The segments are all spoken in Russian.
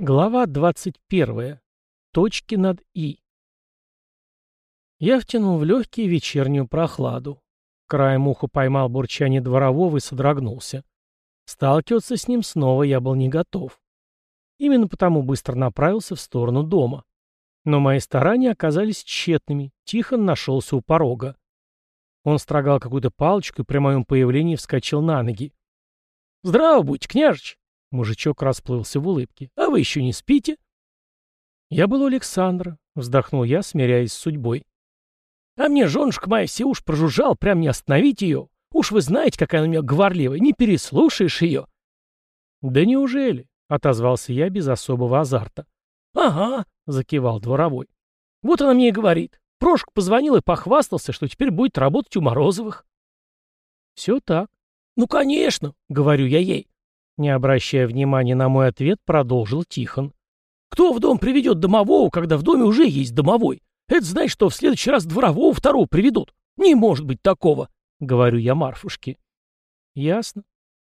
Глава 21. Точки над «и». Я втянул в легкие вечернюю прохладу. Краем уха поймал бурчание дворового и содрогнулся. Сталкиваться с ним снова я был не готов. Именно потому быстро направился в сторону дома. Но мои старания оказались тщетными. Тихон нашелся у порога. Он строгал какую-то палочку и при моем появлении вскочил на ноги. «Здраво будь, княжич!» Мужичок расплылся в улыбке. «А вы еще не спите?» «Я был у Александра», — вздохнул я, смиряясь с судьбой. «А мне женушка моя все уж прожужжал, прям не остановить ее. Уж вы знаете, какая она у меня говорливая, не переслушаешь ее». «Да неужели?» — отозвался я без особого азарта. «Ага», — закивал дворовой. «Вот она мне и говорит. Прошка позвонил и похвастался, что теперь будет работать у Морозовых». «Все так». «Ну, конечно», — говорю я ей. Не обращая внимания на мой ответ, продолжил Тихон. «Кто в дом приведет домового, когда в доме уже есть домовой? Это значит, что в следующий раз дворового второго приведут. Не может быть такого!» — говорю я Марфушке. «Ясно».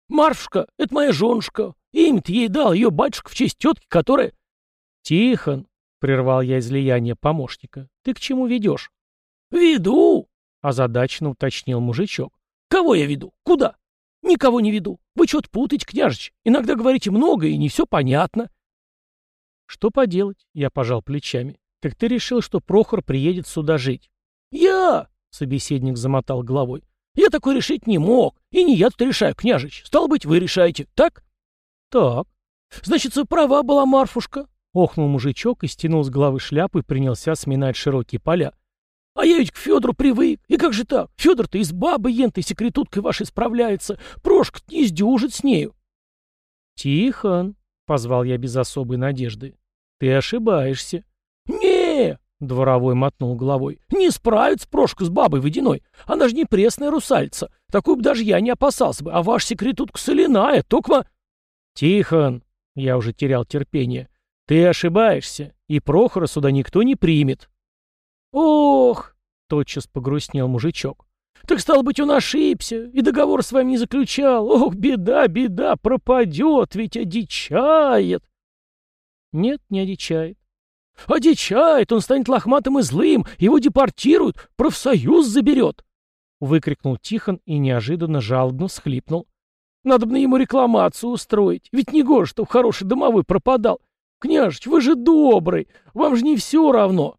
«Марфушка, это моя женушка. Имя-то ей дал ее батюшка в честь тетки, которая...» «Тихон», — прервал я излияние помощника, — «ты к чему ведешь?» «Веду», — озадаченно уточнил мужичок. «Кого я веду? Куда?» «Никого не веду. Вы что-то путаете, княжич. Иногда говорите много, и не все понятно». «Что поделать?» — я пожал плечами. «Так ты решил, что Прохор приедет сюда жить?» «Я!» — собеседник замотал головой. «Я такой решить не мог. И не я тут решаю, княжич. Стало быть, вы решаете, так?» «Так. Значит, права была Марфушка», — охнул мужичок и стянул с головы шляпу и принялся сминать широкие поля. А я ведь к Федору привык. И как же так? Федор-то из бабы ентой секретуткой вашей справляется. Прошка не сдюжит с нею. Тихон, — позвал я без особой надежды, — ты ошибаешься. не дворовой мотнул головой. «Не справится Прошка с бабой водяной. Она же не пресная русальца. Такую бы даже я не опасался бы. А ваш секретутка соляная, токма...» «Тихон!» — я уже терял терпение. «Ты ошибаешься, и Прохора сюда никто не примет». «Ох!» — тотчас погрустнел мужичок. «Так, стало быть, он ошибся и договор с вами не заключал. Ох, беда, беда, пропадет, ведь одичает!» «Нет, не одичает». «Одичает! Он станет лохматым и злым, его депортируют, профсоюз заберет!» Выкрикнул Тихон и неожиданно жалобно всхлипнул. «Надо бы на ему рекламацию устроить, ведь не гоже, что хороший домовой пропадал. Княжич, вы же добрый, вам же не все равно!»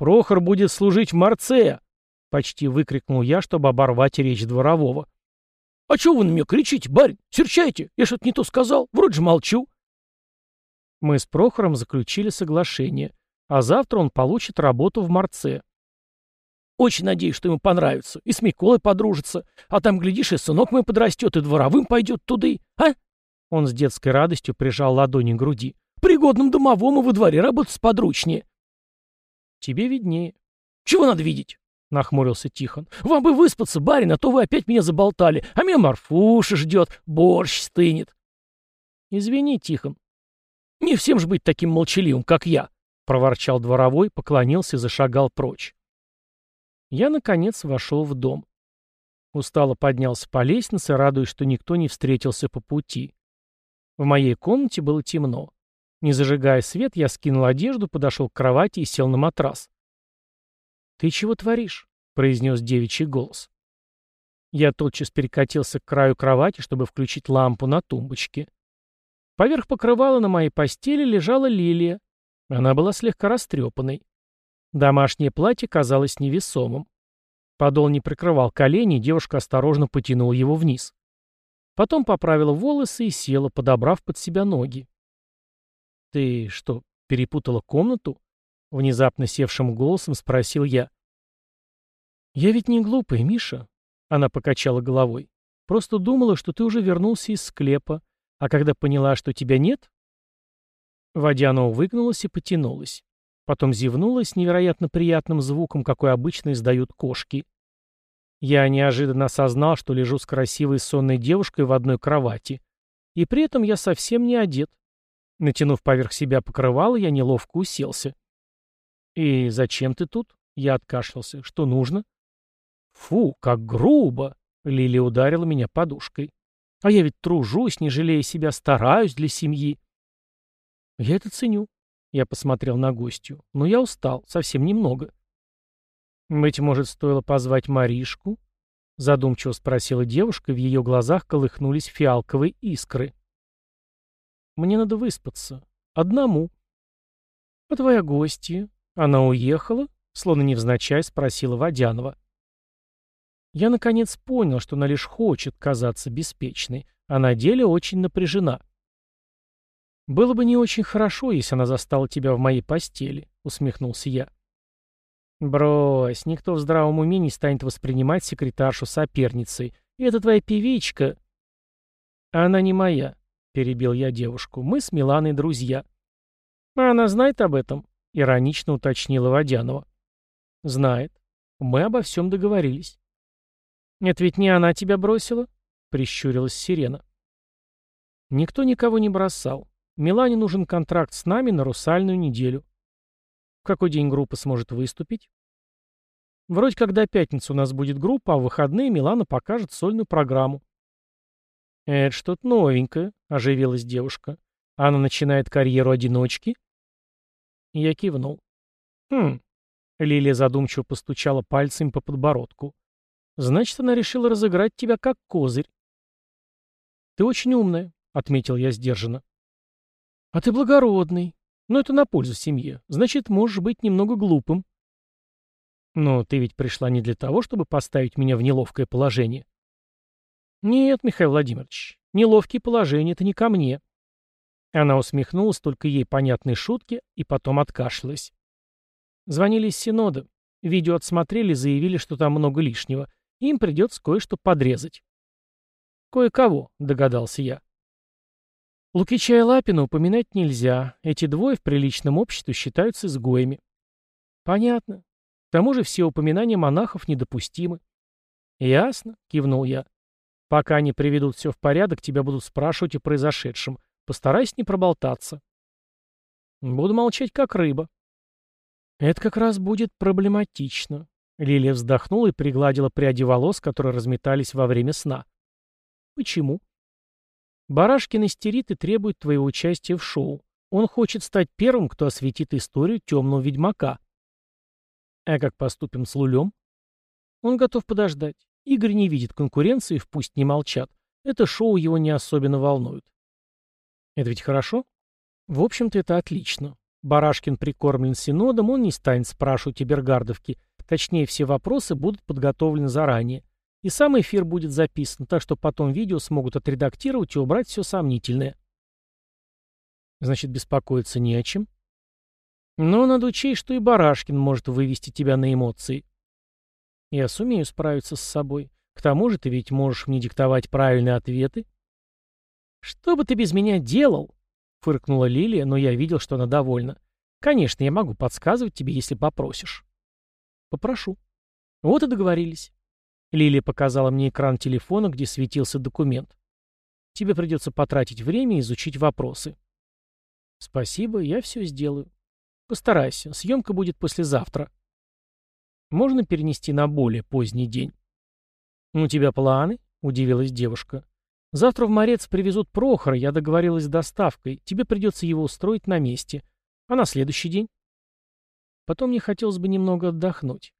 «Прохор будет служить в Марцея!» — почти выкрикнул я, чтобы оборвать речь дворового. «А чего вы на меня кричите, барин? Серчайте! Я что-то не то сказал, вроде же молчу!» Мы с Прохором заключили соглашение, а завтра он получит работу в Марце. Очень надеюсь, что ему понравится, и с Миколой подружится, а там, глядишь, и сынок мой подрастет, и дворовым пойдет туды, а?» Он с детской радостью прижал ладони к груди. «Пригодным домовому во дворе работать сподручнее. «Тебе виднее». «Чего надо видеть?» — нахмурился Тихон. «Вам бы выспаться, барин, а то вы опять меня заболтали. А меня Марфуша ждет, борщ стынет». «Извини, Тихон». «Не всем же быть таким молчаливым, как я», — проворчал дворовой, поклонился и зашагал прочь. Я, наконец, вошел в дом. Устало поднялся по лестнице, радуясь, что никто не встретился по пути. В моей комнате было темно. Не зажигая свет, я скинул одежду, подошел к кровати и сел на матрас. «Ты чего творишь?» — произнес девичий голос. Я тотчас перекатился к краю кровати, чтобы включить лампу на тумбочке. Поверх покрывала на моей постели лежала лилия. Она была слегка растрепанной. Домашнее платье казалось невесомым. Подол не прикрывал колени, девушка осторожно потянула его вниз. Потом поправила волосы и села, подобрав под себя ноги. «Ты что, перепутала комнату?» — внезапно севшим голосом спросил я. «Я ведь не глупая, Миша», — она покачала головой. «Просто думала, что ты уже вернулся из склепа, а когда поняла, что тебя нет...» Водянова выгнулась и потянулась. Потом зевнула с невероятно приятным звуком, какой обычно издают кошки. Я неожиданно осознал, что лежу с красивой сонной девушкой в одной кровати. И при этом я совсем не одет. Натянув поверх себя покрывало, я неловко уселся. «И зачем ты тут?» Я откашлялся. «Что нужно?» «Фу, как грубо!» Лилия ударила меня подушкой. «А я ведь тружусь, не жалея себя, стараюсь для семьи». Я это ценю. Я посмотрел на гостью. Но я устал, совсем немного. Быть может, стоило позвать Маришку? Задумчиво спросила девушка, в ее глазах колыхнулись фиалковые искры. Мне надо выспаться. Одному. А твоя гостья? Она уехала? Словно невзначай спросила Водянова. Я наконец понял, что она лишь хочет казаться беспечной, а на деле очень напряжена. «Было бы не очень хорошо, если она застала тебя в моей постели», — усмехнулся я. «Брось, никто в здравом уме не станет воспринимать секретаршу соперницей. И это твоя певичка...» «Она не моя», — перебил я девушку. «Мы с Миланой друзья». «А она знает об этом?» — иронично уточнила Водянова. «Знает. Мы обо всем договорились». «Это ведь не она тебя бросила?» — прищурилась Сирена. «Никто никого не бросал. Милане нужен контракт с нами на русальную неделю. В какой день группа сможет выступить? Вроде как до пятницы у нас будет группа, а в выходные Милана покажет сольную программу. «Это что-то новенькое», — оживилась девушка. «Она начинает карьеру одиночки?» Я кивнул. «Хм». Лилия задумчиво постучала пальцем по подбородку. «Значит, она решила разыграть тебя как козырь». «Ты очень умная», — отметил я сдержанно. «А ты благородный. Но это на пользу семье. Значит, можешь быть немного глупым. Но ты ведь пришла не для того, чтобы поставить меня в неловкое положение. Нет, Михаил Владимирович, неловкие положения — это не ко мне. Она усмехнулась только ей понятной шутке и потом откашлялась. Звонили из Синода. Видео отсмотрели, заявили, что там много лишнего. Им придется кое-что подрезать. «Кое-кого», — догадался я. Лукича и Лапина упоминать нельзя. Эти двое в приличном обществе считаются изгоями. Понятно. К тому же все упоминания монахов недопустимы. Ясно, кивнул я. Пока они приведут все в порядок, тебя будут спрашивать о произошедшем. Постарайся не проболтаться. Буду молчать, как рыба. Это как раз будет проблематично. Лилия вздохнула и пригладила пряди волос, которые разметались во время сна. Почему? Барашкин истерит и требует твоего участия в шоу. Он хочет стать первым, кто осветит историю темного ведьмака. А как поступим с Лулем? Он готов подождать. Игорь не видит конкуренции, пусть не молчат. Это шоу его не особенно волнует. Это ведь хорошо? В общем-то, это отлично. Барашкин прикормлен синодом, он не станет спрашивать о Бергардовке. Точнее, все вопросы будут подготовлены заранее. И сам эфир будет записан, так что потом видео смогут отредактировать и убрать все сомнительное. Значит, беспокоиться не о чем. Но надо учесть, что и Барашкин может вывести тебя на эмоции. Я сумею справиться с собой. К тому же ты ведь можешь мне диктовать правильные ответы. Что бы ты без меня делал? Фыркнула Лилия, но я видел, что она довольна. Конечно, я могу подсказывать тебе, если попросишь. Попрошу. Вот и договорились. Лилия показала мне экран телефона, где светился документ. Тебе придется потратить время и изучить вопросы. Спасибо, я все сделаю. Постарайся, съемка будет послезавтра. Можно перенести на более поздний день. У тебя планы? Удивилась девушка. Завтра в Морец привезут Прохора, я договорилась с доставкой. Тебе придется его устроить на месте. А на следующий день? Потом мне хотелось бы немного отдохнуть.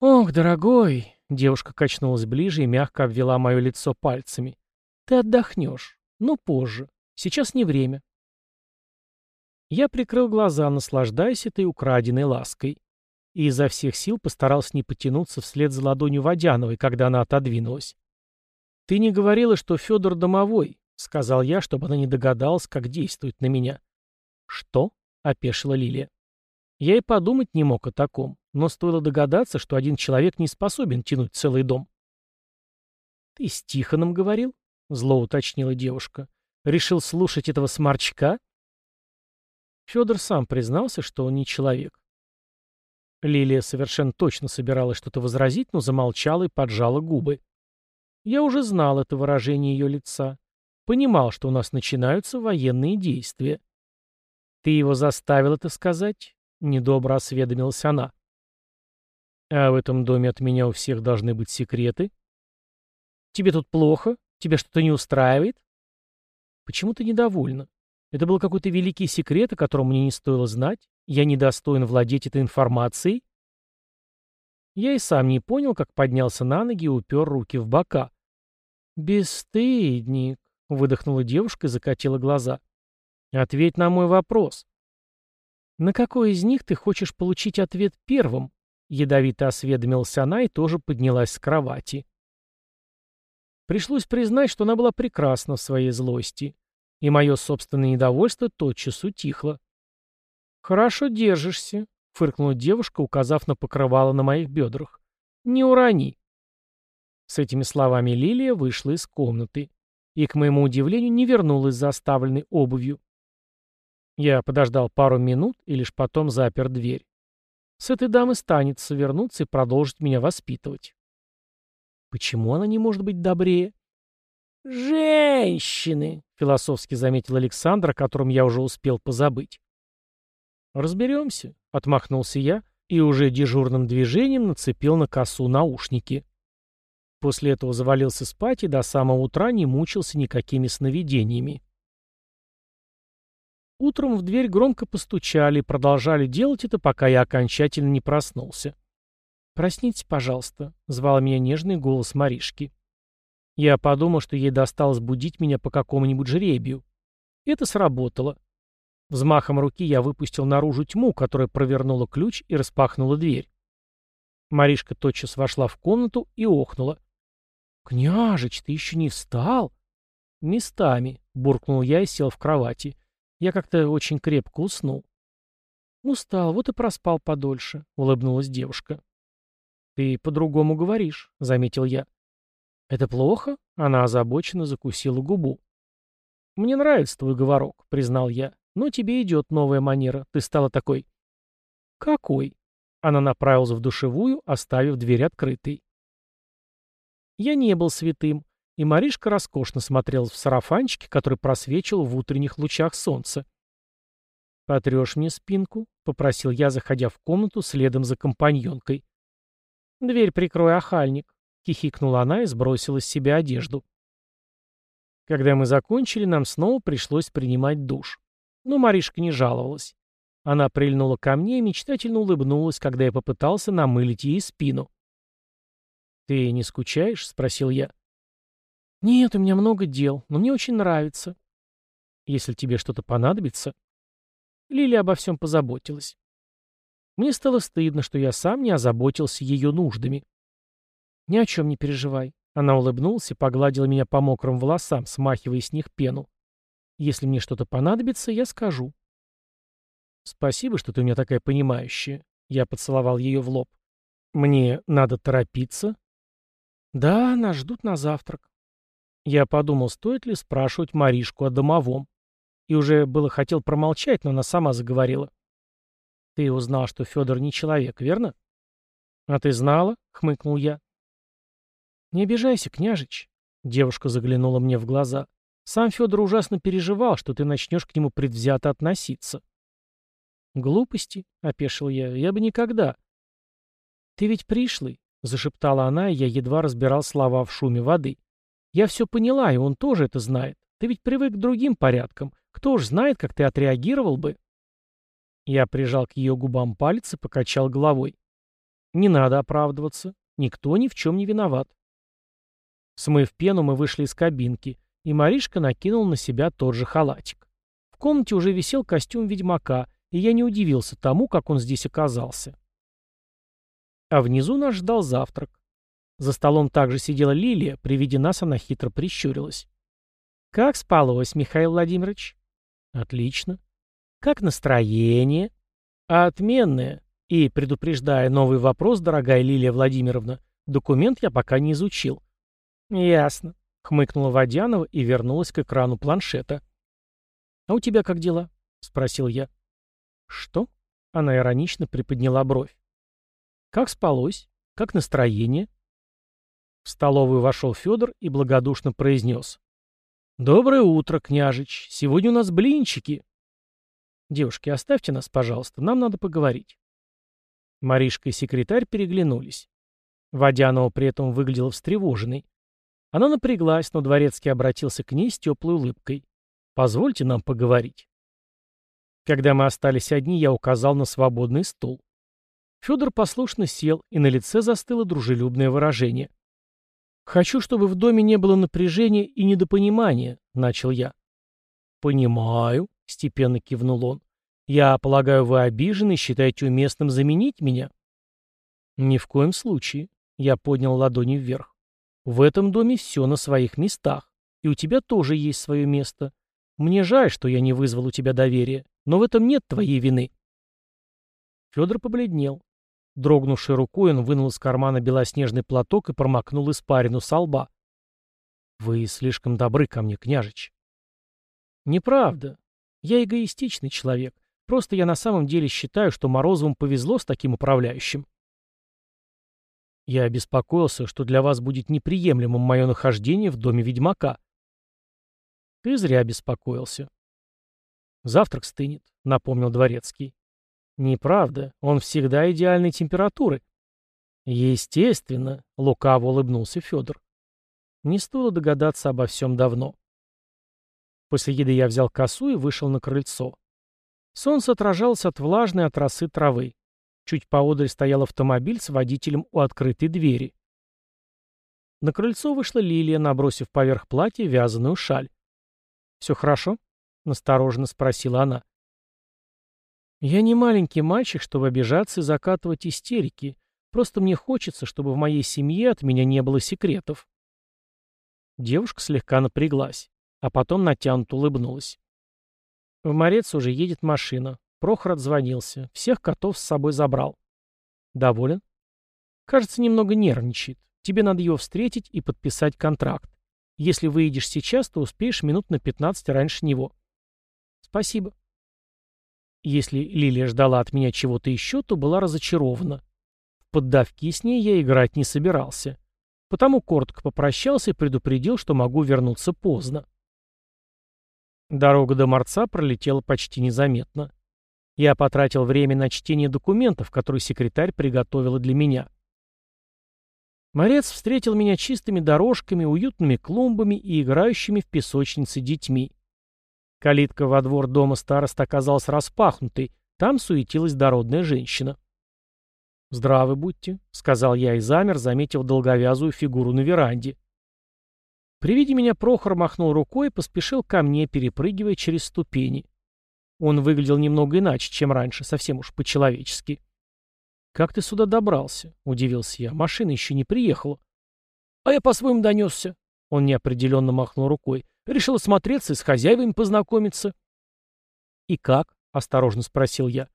«Ох, дорогой!» — девушка качнулась ближе и мягко обвела мое лицо пальцами. «Ты отдохнешь, но позже. Сейчас не время». Я прикрыл глаза, наслаждаясь этой украденной лаской, и изо всех сил постарался не потянуться вслед за ладонью Водяновой, когда она отодвинулась. «Ты не говорила, что Федор домовой», — сказал я, чтобы она не догадалась, как действует на меня. «Что?» — опешила Лилия. Я и подумать не мог о таком, но стоило догадаться, что один человек не способен тянуть целый дом. «Ты с Тихоном говорил?» — зло уточнила девушка. «Решил слушать этого сморчка?» Федор сам признался, что он не человек. Лилия совершенно точно собиралась что-то возразить, но замолчала и поджала губы. Я уже знал это выражение ее лица. Понимал, что у нас начинаются военные действия. «Ты его заставил это сказать?» — недобро осведомилась она. «А в этом доме от меня у всех должны быть секреты?» «Тебе тут плохо? Тебя что-то не устраивает?» «Почему ты недовольна?» Это был какой-то великий секрет, о котором мне не стоило знать? Я недостоин владеть этой информацией? Я и сам не понял, как поднялся на ноги и упер руки в бока. «Бесстыдник», — выдохнула девушка и закатила глаза. «Ответь на мой вопрос». «На какой из них ты хочешь получить ответ первым?» Ядовито осведомилась она и тоже поднялась с кровати. Пришлось признать, что она была прекрасна в своей злости, и мое собственное недовольство тотчас утихло. «Хорошо держишься», — фыркнула девушка, указав на покрывало на моих бедрах. «Не урони». С этими словами Лилия вышла из комнаты и, к моему удивлению, не вернулась за оставленной обувью. Я подождал пару минут и лишь потом запер дверь. С этой дамы станется вернуться и продолжить меня воспитывать. Почему она не может быть добрее? «Женщины!» — философски заметил Александр, о котором я уже успел позабыть. «Разберемся», — отмахнулся я и уже дежурным движением нацепил на косу наушники. После этого завалился спать и до самого утра не мучился никакими сновидениями. Утром в дверь громко постучали и продолжали делать это, пока я окончательно не проснулся. «Проснитесь, пожалуйста», — звал меня нежный голос Маришки. Я подумал, что ей досталось будить меня по какому-нибудь жребию. Это сработало. Взмахом руки я выпустил наружу тьму, которая провернула ключ и распахнула дверь. Маришка тотчас вошла в комнату и охнула. «Княжич, ты еще не встал?» «Местами», — буркнул я и сел в кровати. Я как-то очень крепко уснул. «Устал, вот и проспал подольше», — улыбнулась девушка. «Ты по-другому говоришь», — заметил я. «Это плохо?» — она озабоченно закусила губу. «Мне нравится твой говорок», — признал я. «Но тебе идет новая манера. Ты стала такой...» «Какой?» Она направилась в душевую, оставив дверь открытой. Я не был святым, и Маришка роскошно смотрелась в сарафанчике, который просвечивал в утренних лучах солнца. «Потрешь мне спинку?» — попросил я, заходя в комнату следом за компаньонкой. «Дверь прикрой, охальник», — хихикнула она и сбросила с себя одежду. Когда мы закончили, нам снова пришлось принимать душ. Но Маришка не жаловалась. Она прильнула ко мне и мечтательно улыбнулась, когда я попытался намылить ей спину. «Ты не скучаешь?» — спросил я. «Нет, у меня много дел, но мне очень нравится. Если тебе что-то понадобится...» Лилия обо всем позаботилась. Мне стало стыдно, что я сам не озаботился ее нуждами. «Ни о чем не переживай». Она улыбнулась и погладила меня по мокрым волосам, смахивая с них пену. «Если мне что-то понадобится, я скажу». «Спасибо, что ты у меня такая понимающая». Я поцеловал ее в лоб. «Мне надо торопиться?» «Да, нас ждут на завтрак». Я подумал, стоит ли спрашивать Маришку о домовом. И уже было хотел промолчать, но она сама заговорила. Ты узнал, что Федор не человек, верно? А ты знала? Хмыкнул я. Не обижайся, княжич. Девушка заглянула мне в глаза. Сам Федор ужасно переживал, что ты начнешь к нему предвзято относиться. Глупости, опешил я, я бы никогда. Ты ведь пришлый, зашептала она, и я едва разбирал слова в шуме воды. Я все поняла, и он тоже это знает. Ты ведь привык к другим порядкам. Кто ж знает, как ты отреагировал бы? Я прижал к ее губам палец и покачал головой. Не надо оправдываться. Никто ни в чем не виноват. Смыв пену, мы вышли из кабинки, и Маришка накинул на себя тот же халатик. В комнате уже висел костюм ведьмака, и я не удивился тому, как он здесь оказался. А внизу нас ждал завтрак. За столом также сидела Лилия, при виде нас она хитро прищурилась. «Как спалось, Михаил Владимирович?» «Отлично. Как настроение? Отменное. И, предупреждая новый вопрос, дорогая Лилия Владимировна, документ я пока не изучил. Ясно. Хмыкнула Водянова и вернулась к экрану планшета. «А у тебя как дела?» — спросил я. «Что?» — она иронично приподняла бровь. «Как спалось? Как настроение?» В столовую вошел Федор и благодушно произнес. «Доброе утро, княжич. Сегодня у нас блинчики». «Девушки, оставьте нас, пожалуйста, нам надо поговорить». Маришка и секретарь переглянулись. Водянова при этом выглядела встревоженной. Она напряглась, но Дворецкий обратился к ней с теплой улыбкой. Позвольте нам поговорить. Когда мы остались одни, я указал на свободный стул. Федор послушно сел, и на лице застыло дружелюбное выражение. «Хочу, чтобы в доме не было напряжения и недопонимания», — начал я. «Понимаю», — степенно кивнул он. «Я полагаю, вы обижены и считаете уместным заменить меня?» «Ни в коем случае», — я поднял ладони вверх. «В этом доме все на своих местах, и у тебя тоже есть свое место. Мне жаль, что я не вызвал у тебя доверия, но в этом нет твоей вины». Федор побледнел. Дрогнувшей рукой он вынул из кармана белоснежный платок и промокнул испарину со лба. «Вы слишком добры ко мне, княжич». «Неправда. Я эгоистичный человек. Просто я на самом деле считаю, что Морозовым повезло с таким управляющим». Я обеспокоился, что для вас будет неприемлемым мое нахождение в доме ведьмака. Ты зря беспокоился. Завтрак стынет, напомнил дворецкий. Неправда, он всегда идеальной температуры. Естественно, лукаво улыбнулся Федор. Не стоило догадаться обо всем давно. После еды я взял косу и вышел на крыльцо. Солнце отражалось от влажной от росы травы. Чуть поодаль стоял автомобиль с водителем у открытой двери. На крыльцо вышла Лилия, набросив поверх платья вязаную шаль. «Все хорошо?» — настороженно спросила она. Я не маленький мальчик, чтобы обижаться и закатывать истерики. Просто мне хочется, чтобы в моей семье от меня не было секретов. Девушка слегка напряглась, а потом натянуто улыбнулась. В Морец уже едет машина. Прохор отзвонился. Всех котов с собой забрал. Доволен? Кажется, немного нервничает. Тебе надо его встретить и подписать контракт. Если выедешь сейчас, то успеешь минут на 15 раньше него. Спасибо. Если Лилия ждала от меня чего-то еще, то была разочарована. В поддавки с ней я играть не собирался. Потому коротко попрощался и предупредил, что могу вернуться поздно. Дорога до Морца пролетела почти незаметно. Я потратил время на чтение документов, которые секретарь приготовила для меня. Морец встретил меня чистыми дорожками, уютными клумбами и играющими в песочнице детьми. Калитка во двор дома староста оказалась распахнутой, там суетилась дородная женщина. «Здравы будьте», — сказал я и замер, заметив долговязую фигуру на веранде. При виде меня Прохор махнул рукой и поспешил ко мне, перепрыгивая через ступени. Он выглядел немного иначе, чем раньше, совсем уж по-человечески. «Как ты сюда добрался?» — удивился я. «Машина еще не приехала». «А я по-своему донесся», — он неопределенно махнул рукой. Решил осмотреться и с хозяевами познакомиться. «И как?» — осторожно спросил я.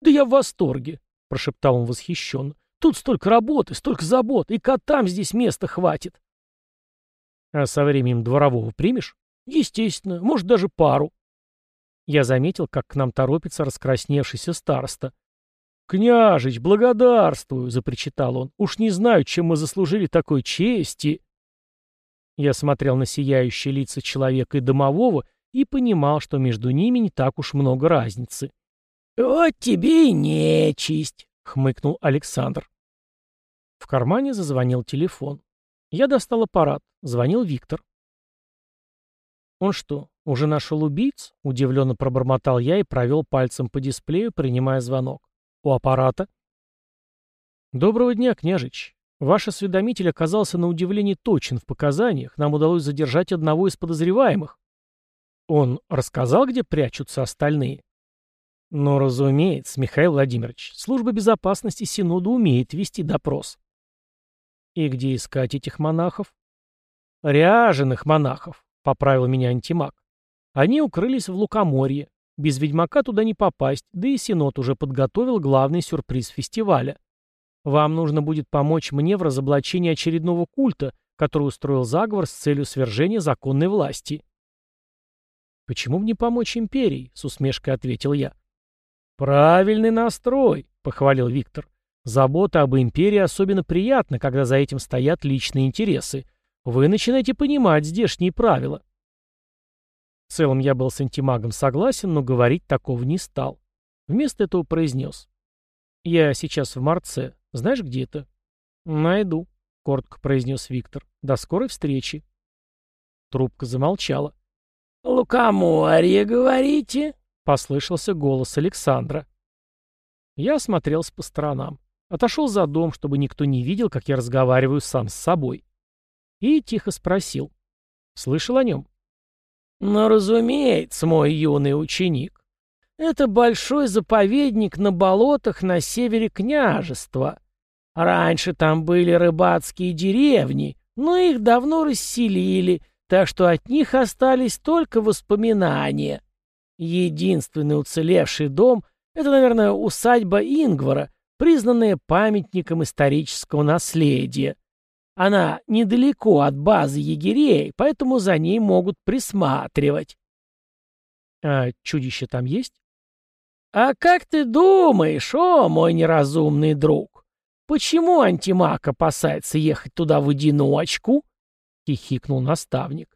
«Да я в восторге», — прошептал он восхищенно. «Тут столько работы, столько забот, и котам здесь места хватит». «А со временем дворового примешь?» «Естественно, может, даже пару». Я заметил, как к нам торопится раскрасневшийся староста. «Княжич, благодарствую!» — запричитал он. «Уж не знаю, чем мы заслужили такой чести!» Я смотрел на сияющие лица человека и домового и понимал, что между ними не так уж много разницы. «Вот тебе и нечисть!» — хмыкнул Александр. В кармане зазвонил телефон. Я достал аппарат. Звонил Виктор. «Он что, уже нашел убийц?» — удивленно пробормотал я и провел пальцем по дисплею, принимая звонок. «У аппарата?» «Доброго дня, княжич. Ваш осведомитель оказался на удивление точен в показаниях. Нам удалось задержать одного из подозреваемых. Он рассказал, где прячутся остальные? Но, разумеется, Михаил Владимирович, служба безопасности Синода умеет вести допрос. И где искать этих монахов? Ряженых монахов, поправил меня антимаг. Они укрылись в Лукоморье. Без ведьмака туда не попасть, да и Синод уже подготовил главный сюрприз фестиваля. Вам нужно будет помочь мне в разоблачении очередного культа, который устроил заговор с целью свержения законной власти. «Почему бы не помочь империи?» — с усмешкой ответил я. «Правильный настрой», — похвалил Виктор. «Забота об империи особенно приятна, когда за этим стоят личные интересы. Вы начинаете понимать здешние правила». В целом я был с антимагом согласен, но говорить такого не стал. Вместо этого произнес. «Я сейчас в Марце. Знаешь, где это?» «Найду», — коротко произнес Виктор. «До скорой встречи». Трубка замолчала. «Лукоморье, говорите?» — послышался голос Александра. Я осмотрелся по сторонам. Отошел за дом, чтобы никто не видел, как я разговариваю сам с собой. И тихо спросил. Слышал о нем? «Ну, разумеется, мой юный ученик. Это большой заповедник на болотах на севере княжества. Раньше там были рыбацкие деревни, но их давно расселили, так что от них остались только воспоминания. Единственный уцелевший дом — это, наверное, усадьба Ингвара, признанная памятником исторического наследия. Она недалеко от базы егерей, поэтому за ней могут присматривать. А чудище там есть? А как ты думаешь, о, мой неразумный друг, почему антимаг опасается ехать туда в одиночку? Хихикнул наставник.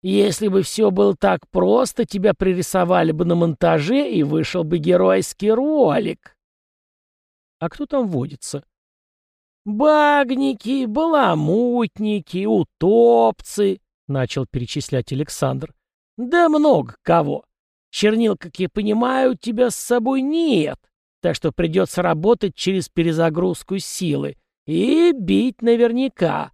Если бы все было так просто, тебя пририсовали бы на монтаже и вышел бы геройский ролик. А кто там водится? «Багники, баламутники, утопцы», — начал перечислять Александр. «Да много кого. Чернил, как я понимаю, у тебя с собой нет, так что придется работать через перезагрузку силы. И бить наверняка.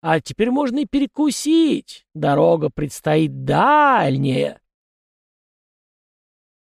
А теперь можно и перекусить. Дорога предстоит дальняя».